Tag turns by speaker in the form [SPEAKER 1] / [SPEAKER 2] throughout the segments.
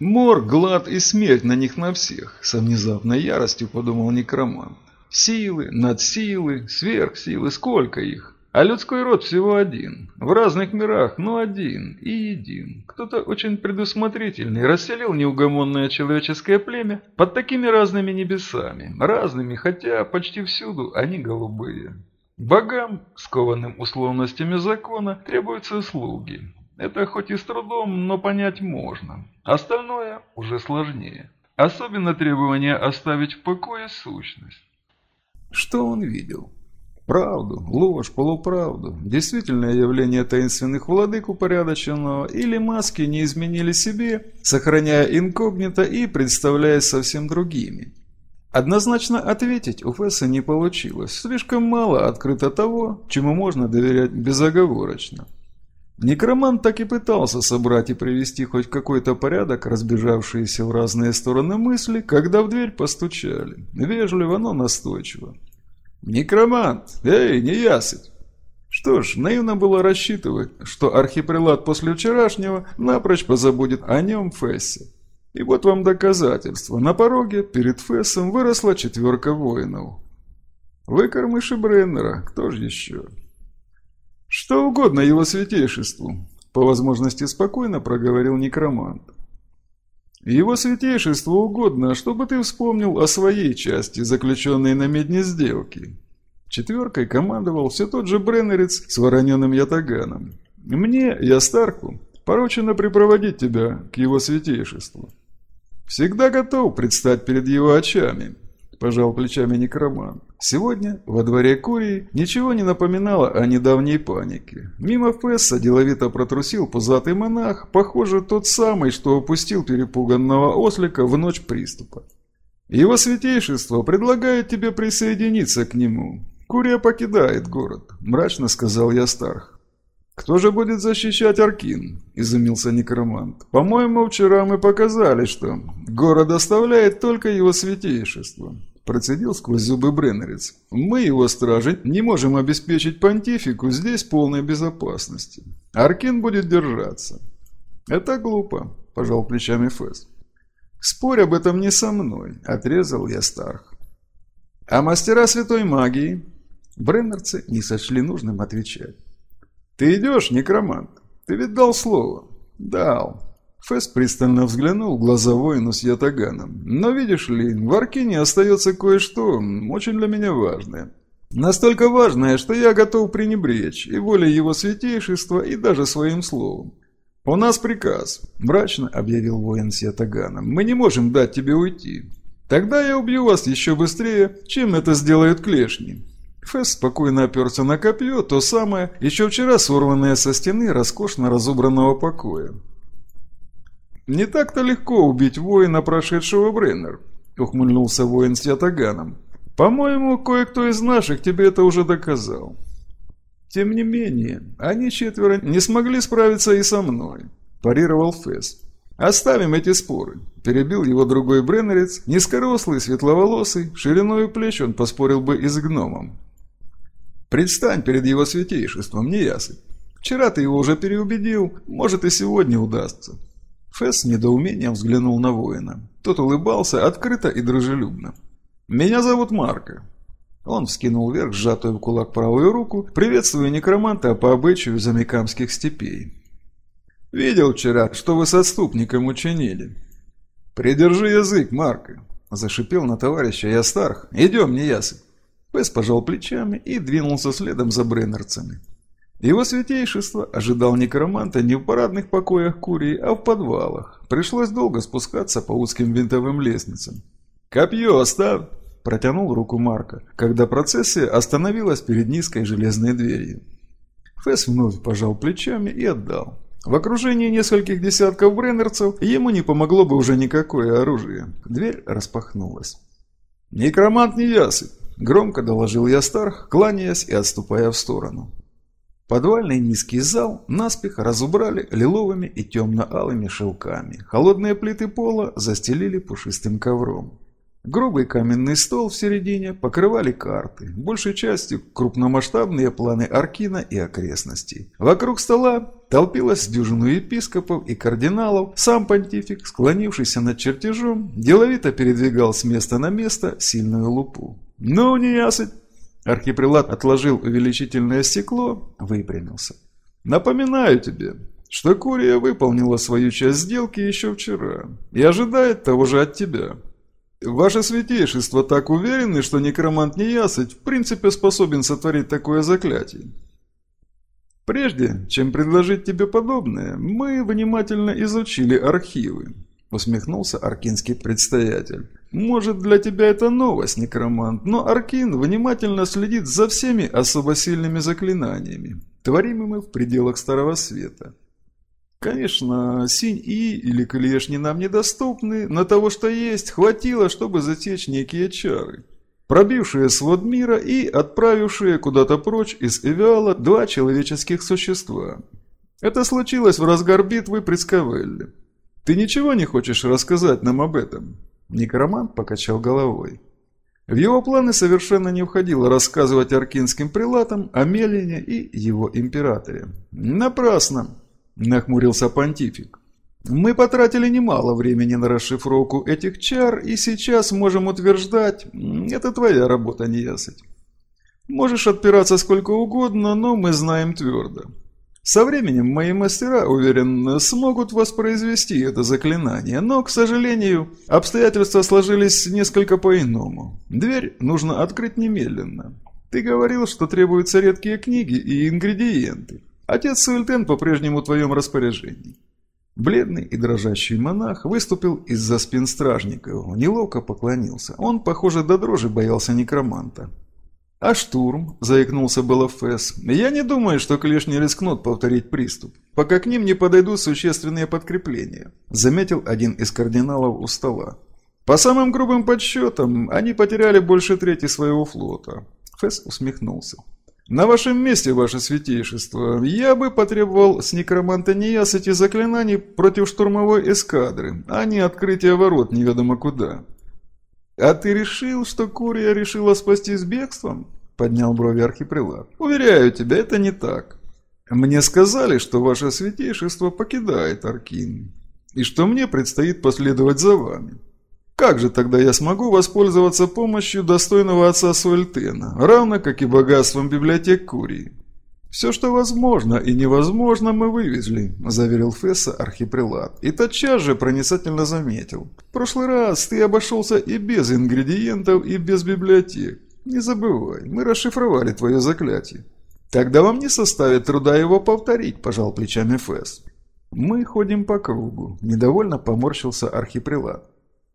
[SPEAKER 1] Мор, глад и смерть на них на всех, со внезапной яростью подумал некромант. Силы, надсилы, сверхсилы, сколько их? А людской род всего один. В разных мирах, но один и един. Кто-то очень предусмотрительный расселил неугомонное человеческое племя под такими разными небесами. Разными, хотя почти всюду они голубые. Богам, скованным условностями закона, требуются слуги. Это хоть и с трудом, но понять можно. Остальное уже сложнее. Особенно требование оставить в покое сущность. Что он видел? Правду, ложь, полуправду, действительное явление таинственных владык упорядоченного или маски не изменили себе, сохраняя инкогнито и представляясь совсем другими. Однозначно ответить у Фесса не получилось, слишком мало открыто того, чему можно доверять безоговорочно. Некромант так и пытался собрать и привести хоть какой-то порядок, разбежавшиеся в разные стороны мысли, когда в дверь постучали. Вежливо, но настойчиво. «Некромант! Эй, не ясыть!» Что ж, наивно было рассчитывать, что архипрелат после вчерашнего напрочь позабудет о нем Фессе. И вот вам доказательство. На пороге перед Фессом выросла четверка воинов. Выкормыши Бреннера, кто же еще? Что угодно его святейшеству, по возможности спокойно проговорил некромант. Его святейшеству угодно, чтобы ты вспомнил о своей части, заключенной на медне сделки. Четверкой командовал все тот же Бреннерец с вороненым ятаганом. Мне, я Старку, поручено припроводить тебя к его святейшеству. Всегда готов предстать перед его очами, пожал плечами некромант. Сегодня во дворе Курии ничего не напоминало о недавней панике. Мимо Фесса деловито протрусил пузатый монах, похоже, тот самый, что опустил перепуганного ослика в ночь приступа. Его святейшество предлагает тебе присоединиться к нему. Курия покидает город, мрачно сказал я Старх. «Кто же будет защищать Аркин?» – изумился некромант. «По-моему, вчера мы показали, что город оставляет только его святейшество. Процедил сквозь зубы Бреннерец. «Мы, его стражи, не можем обеспечить понтифику здесь полной безопасности. Аркин будет держаться». «Это глупо», – пожал плечами Фэс. «Спорь об этом не со мной», – отрезал я Старх. «А мастера святой магии?» Бреннерцы не сочли нужным отвечать. «Ты идешь, некромант? Ты ведь дал слово?» «Дал. Фэс пристально взглянул в глаза воину с ятаганом. «Но видишь ли, в Аркине остается кое-что очень для меня важное. Настолько важное, что я готов пренебречь и волей его святейшества, и даже своим словом. «У нас приказ», – мрачно объявил воин с ятаганом. «Мы не можем дать тебе уйти. Тогда я убью вас еще быстрее, чем это сделают клешни». Фэс спокойно оперся на копье, то самое, еще вчера сорванное со стены роскошно разобранного покоя. «Не так-то легко убить воина, прошедшего Бреннер», — ухмыльнулся воин с ятаганом. «По-моему, кое-кто из наших тебе это уже доказал». «Тем не менее, они четверо не смогли справиться и со мной», – парировал Фесс. «Оставим эти споры», – перебил его другой бреннерец, низкорослый, светловолосый, шириною плеч он поспорил бы и с гномом. «Предстань перед его святейшеством, неясый. Вчера ты его уже переубедил, может и сегодня удастся. Фесс недоумением взглянул на воина. Тот улыбался открыто и дружелюбно. «Меня зовут Марко». Он вскинул вверх сжатую в кулак правую руку, приветствуя некроманта по обычаю замикамских степей. «Видел вчера, что вы с отступником учинили». «Придержи язык, Марко», – зашипел на товарища Ястарх. «Идем, неясый». Фесс пожал плечами и двинулся следом за бреннерцами. Его святейшество ожидал некроманта не в парадных покоях Курии, а в подвалах. Пришлось долго спускаться по узким винтовым лестницам. «Копье оставь!» – протянул руку Марка, когда процессия остановилась перед низкой железной дверью. Фесс вновь пожал плечами и отдал. В окружении нескольких десятков бреннерцев ему не помогло бы уже никакое оружие. Дверь распахнулась. «Некромант не ясыт!» – громко доложил я Старх, кланяясь и отступая в сторону. Подвальный низкий зал наспех разубрали лиловыми и темно-алыми шелками. Холодные плиты пола застелили пушистым ковром. Грубый каменный стол в середине покрывали карты, большей частью крупномасштабные планы Аркина и окрестностей. Вокруг стола толпилась дюжину епископов и кардиналов, сам понтифик, склонившийся над чертежом, деловито передвигал с места на место сильную лупу. «Ну, не ясыть!» Архипрелат отложил увеличительное стекло, выпрямился. «Напоминаю тебе, что Курия выполнила свою часть сделки еще вчера и ожидает того же от тебя». «Ваше святейшество так уверены, что некромант Неясыть в принципе способен сотворить такое заклятие?» «Прежде, чем предложить тебе подобное, мы внимательно изучили архивы», — усмехнулся аркинский предстоятель. «Может, для тебя это новость, некромант, но Аркин внимательно следит за всеми особо сильными заклинаниями, творимыми в пределах Старого Света. Конечно, синь-и или клешни нам недоступны, но того, что есть, хватило, чтобы затечь некие чары, пробившие свод мира и отправившие куда-то прочь из Эвиала два человеческих существа. Это случилось в разгар битвы при Скавелле. Ты ничего не хочешь рассказать нам об этом?» Некромант покачал головой. В его планы совершенно не входило рассказывать аркинским прилатам о Мелине и его императоре. «Напрасно!» Нахмурился понтифик. Мы потратили немало времени на расшифровку этих чар, и сейчас можем утверждать, это твоя работа, неясыть. Можешь отпираться сколько угодно, но мы знаем твердо. Со временем мои мастера, уверен, смогут воспроизвести это заклинание, но, к сожалению, обстоятельства сложились несколько по-иному. Дверь нужно открыть немедленно. Ты говорил, что требуются редкие книги и ингредиенты. Отец Суэльтен по-прежнему в твоем распоряжении». Бледный и дрожащий монах выступил из-за спин стражников, неловко поклонился. Он, похоже, до дрожи боялся некроманта. «А штурм?» – заикнулся было Фесс. «Я не думаю, что клешни рискнут повторить приступ, пока к ним не подойдут существенные подкрепления», – заметил один из кардиналов у стола. «По самым грубым подсчетам, они потеряли больше трети своего флота». Фесс усмехнулся. «На вашем месте, ваше святейшество, я бы потребовал с некроманта неясыти заклинаний против штурмовой эскадры, а не открытия ворот неведомо куда». «А ты решил, что Курия решила спастись бегством?» – поднял брови архипрелат. «Уверяю тебя, это не так. Мне сказали, что ваше святейшество покидает Аркин, и что мне предстоит последовать за вами». Как же тогда я смогу воспользоваться помощью достойного отца Суэльтена, равно как и богатством библиотек Курии? «Все, что возможно и невозможно, мы вывезли», – заверил Фесса архипрелат. И тотчас же проницательно заметил. «В прошлый раз ты обошелся и без ингредиентов, и без библиотек. Не забывай, мы расшифровали твое заклятие». «Тогда вам не составит труда его повторить», – пожал плечами Фесс. «Мы ходим по кругу», – недовольно поморщился архипрелат.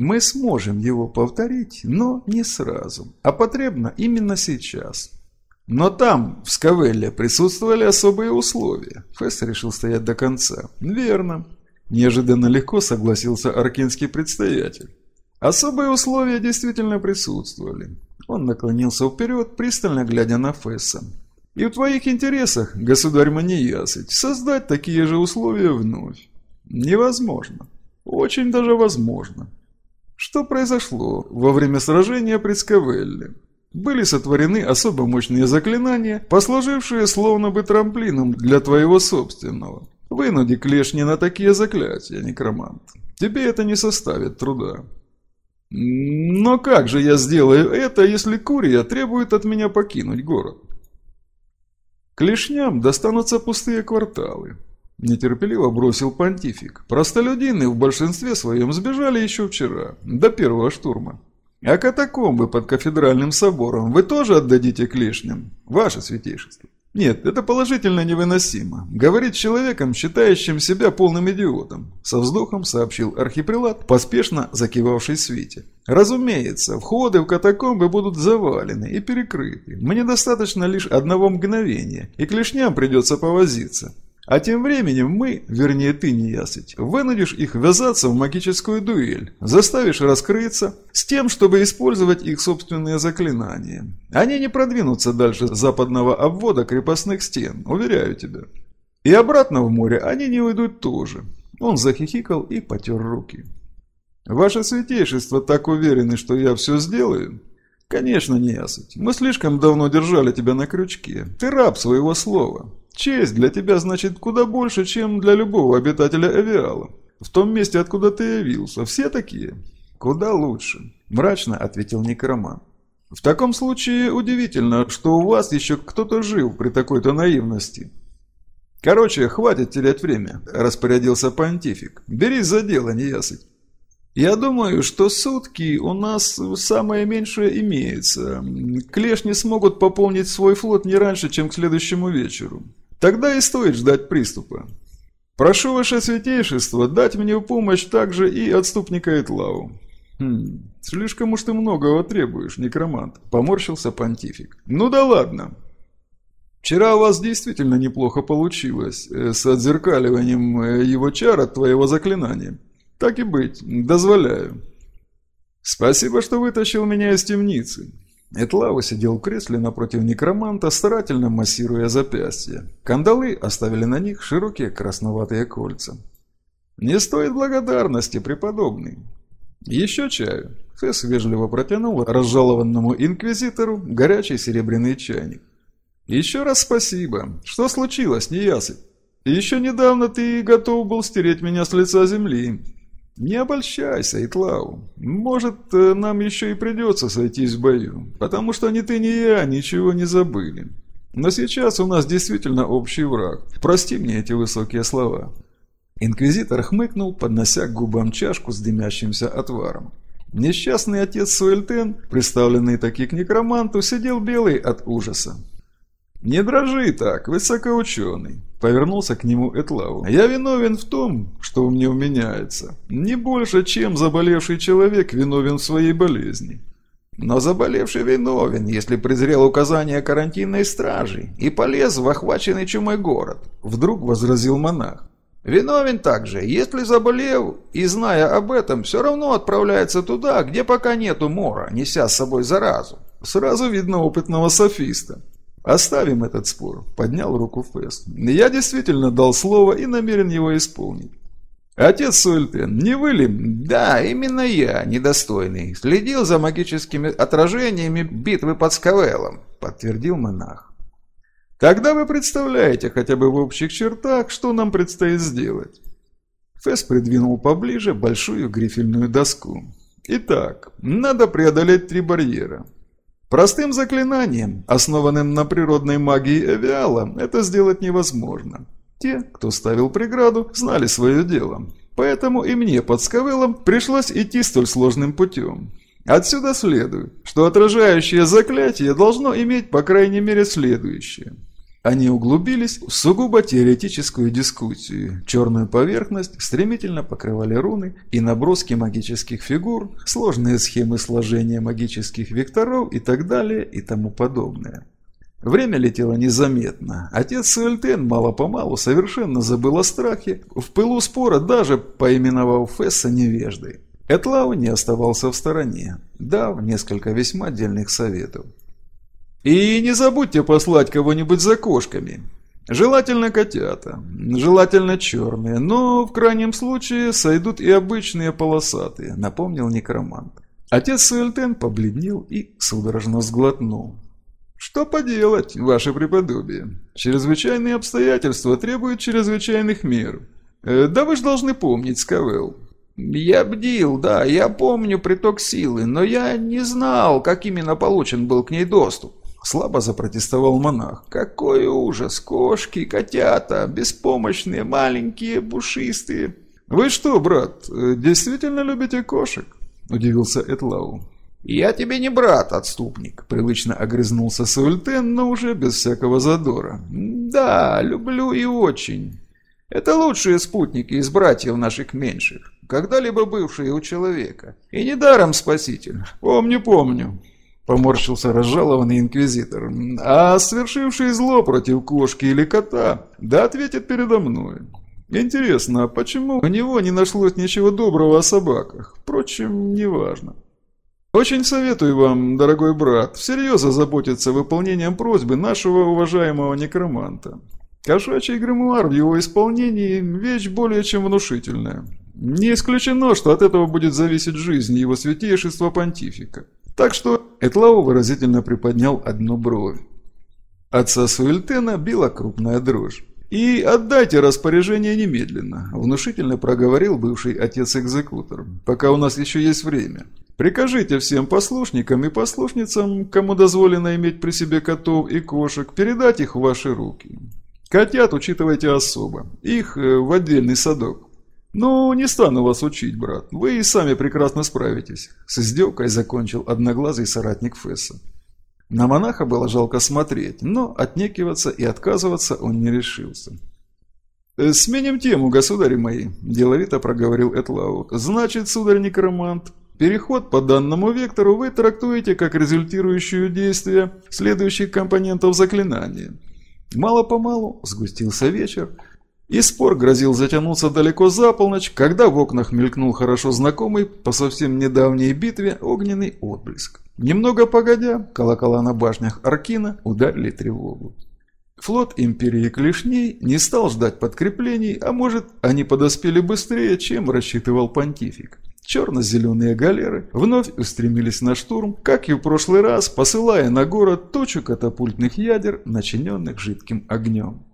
[SPEAKER 1] Мы сможем его повторить, но не сразу, а потребно именно сейчас. Но там, в Скавелле, присутствовали особые условия. Фесс решил стоять до конца. Верно. Неожиданно легко согласился аркинский предстоятель. Особые условия действительно присутствовали. Он наклонился вперед, пристально глядя на Фесса. И в твоих интересах, государь Маниясыть, создать такие же условия вновь. Невозможно. Очень даже возможно. Что произошло во время сражения при Скавелле? Были сотворены особо мощные заклинания, послужившие словно бы трамплином для твоего собственного. Вынуди клешни на такие заклятия, некромант. Тебе это не составит труда. Но как же я сделаю это, если Курия требует от меня покинуть город? Клешням достанутся пустые кварталы. Нетерпеливо бросил понтифик. Простолюдины в большинстве своем сбежали еще вчера, до первого штурма. А катакомбы под кафедральным собором вы тоже отдадите клешням, ваше святейшество? Нет, это положительно невыносимо. Говорить человеком, считающим себя полным идиотом, со вздохом сообщил архипрелат, поспешно закивавший свете. Разумеется, входы в катакомбы будут завалены и перекрыты. Мне достаточно лишь одного мгновения, и клешням придется повозиться. А тем временем мы, вернее ты, неясыть, вынудишь их ввязаться в магическую дуэль, заставишь раскрыться, с тем, чтобы использовать их собственные заклинания. Они не продвинутся дальше западного обвода крепостных стен, уверяю тебя. И обратно в море они не уйдут тоже. Он захихикал и потер руки. Ваше святейшество так уверены, что я все сделаю? Конечно, не ясыть. Мы слишком давно держали тебя на крючке. Ты раб своего слова. Честь для тебя значит куда больше, чем для любого обитателя Авиала. В том месте, откуда ты явился, все такие. Куда лучше, мрачно ответил некроман. В таком случае удивительно, что у вас еще кто-то жил при такой-то наивности. Короче, хватит терять время, распорядился понтифик. Берись за дело, неясыть. Я думаю, что сутки у нас самое меньшее имеется. Клешни смогут пополнить свой флот не раньше, чем к следующему вечеру. Тогда и стоит ждать приступа. Прошу ваше святейшество дать мне помощь также и отступника Этлау. Хм, слишком уж ты многого требуешь, некромант, поморщился понтифик. Ну да ладно. Вчера у вас действительно неплохо получилось э, с отзеркаливанием э, его чар от твоего заклинания. Так и быть, дозволяю. Спасибо, что вытащил меня из темницы. Этлава сидел в кресле напротив некроманта, старательно массируя запястье. Кандалы оставили на них широкие красноватые кольца. «Не стоит благодарности, преподобный. Еще чаю». Фесс вежливо протянул разжалованному инквизитору горячий серебряный чайник. «Еще раз спасибо. Что случилось, неясыть? Еще недавно ты готов был стереть меня с лица земли. «Не обольщайся, Итлау. Может, э, нам еще и придется сойтись в бою, потому что ни ты, ни я ничего не забыли. Но сейчас у нас действительно общий враг. Прости мне эти высокие слова». Инквизитор хмыкнул, поднося к губам чашку с дымящимся отваром. Несчастный отец Суэльтен, представленный таки к некроманту, сидел белый от ужаса. «Не дрожи так, высокоученый», — повернулся к нему Этлау. «Я виновен в том, что меня уменяется. Не больше, чем заболевший человек виновен в своей болезни». «Но заболевший виновен, если презрел указания карантинной стражи и полез в охваченный чумой город», — вдруг возразил монах. «Виновен также, если заболев и, зная об этом, все равно отправляется туда, где пока нету мора, неся с собой заразу». Сразу видно опытного софиста. «Оставим этот спор», — поднял руку Фест. «Я действительно дал слово и намерен его исполнить». «Отец Суэльтен, не вы ли?» «Да, именно я, недостойный. Следил за магическими отражениями битвы под Скавелом», — подтвердил монах. «Тогда вы представляете хотя бы в общих чертах, что нам предстоит сделать». Фесс придвинул поближе большую грифельную доску. «Итак, надо преодолеть три барьера. Простым заклинанием, основанным на природной магии Эвиала, это сделать невозможно. Те, кто ставил преграду, знали свое дело. Поэтому и мне под Скавеллом пришлось идти столь сложным путем. Отсюда следует, что отражающее заклятие должно иметь по крайней мере следующее – они углубились в сугубо теоретическую дискуссию. Черную поверхность стремительно покрывали руны и наброски магических фигур, сложные схемы сложения магических векторов и так далее и тому подобное. Время летело незаметно. Отец Суэльтен мало-помалу совершенно забыл о страхе, в пылу спора даже поименовав Фесса невеждой. Этлау не оставался в стороне, дав несколько весьма отдельных советов. И не забудьте послать кого-нибудь за кошками. Желательно котята, желательно черные, но в крайнем случае сойдут и обычные полосатые, напомнил некромант. Отец Суэльтен побледнел и судорожно сглотнул. «Что поделать, ваше преподобие? Чрезвычайные обстоятельства требуют чрезвычайных мер. Э, да вы же должны помнить, Скавелл». «Я бдил, да, я помню приток силы, но я не знал, как именно получен был к ней доступ. Слабо запротестовал монах. «Какой ужас! Кошки, котята, беспомощные, маленькие, пушистые!» «Вы что, брат, действительно любите кошек?» Удивился Этлау. «Я тебе не брат, отступник», — привычно огрызнулся Саультен, но уже без всякого задора. «Да, люблю и очень. Это лучшие спутники из братьев наших меньших, когда-либо бывшие у человека. И недаром спаситель. Помню, помню. Поморщился разжалованный инквизитор. А совершивший зло против кошки или кота, да ответит передо мной. Интересно, а почему у него не нашлось ничего доброго о собаках? Впрочем, неважно. Очень советую вам, дорогой брат, всерьез озаботиться выполнением просьбы нашего уважаемого некроманта. Кошачий гримуар в его исполнении – вещь более чем внушительная. Не исключено, что от этого будет зависеть жизнь его святейшества понтифика. Так что Этлау выразительно приподнял одну бровь. Отца Суэльтена била крупная дрожь. «И отдайте распоряжение немедленно», – внушительно проговорил бывший отец-экзекутор, «пока у нас еще есть время. Прикажите всем послушникам и послушницам, кому дозволено иметь при себе котов и кошек, передать их в ваши руки. Котят учитывайте особо, их э, в отдельный садок. «Ну, не стану вас учить, брат. Вы и сами прекрасно справитесь», – с издевкой закончил одноглазый соратник Фесса. На монаха было жалко смотреть, но отнекиваться и отказываться он не решился. «Э, «Сменим тему, государи мои», – деловито проговорил Этлау. «Значит, сударь-некромант, переход по данному вектору вы трактуете как результирующую действие следующих компонентов заклинания». Мало-помалу сгустился вечер, и спор грозил затянуться далеко за полночь, когда в окнах мелькнул хорошо знакомый по совсем недавней битве огненный отблеск. Немного погодя, колокола на башнях Аркина ударили тревогу. Флот Империи Клешней не стал ждать подкреплений, а может, они подоспели быстрее, чем рассчитывал понтифик. Черно-зеленые галеры вновь устремились на штурм, как и в прошлый раз, посылая на город точу катапультных ядер, начиненных жидким огнем.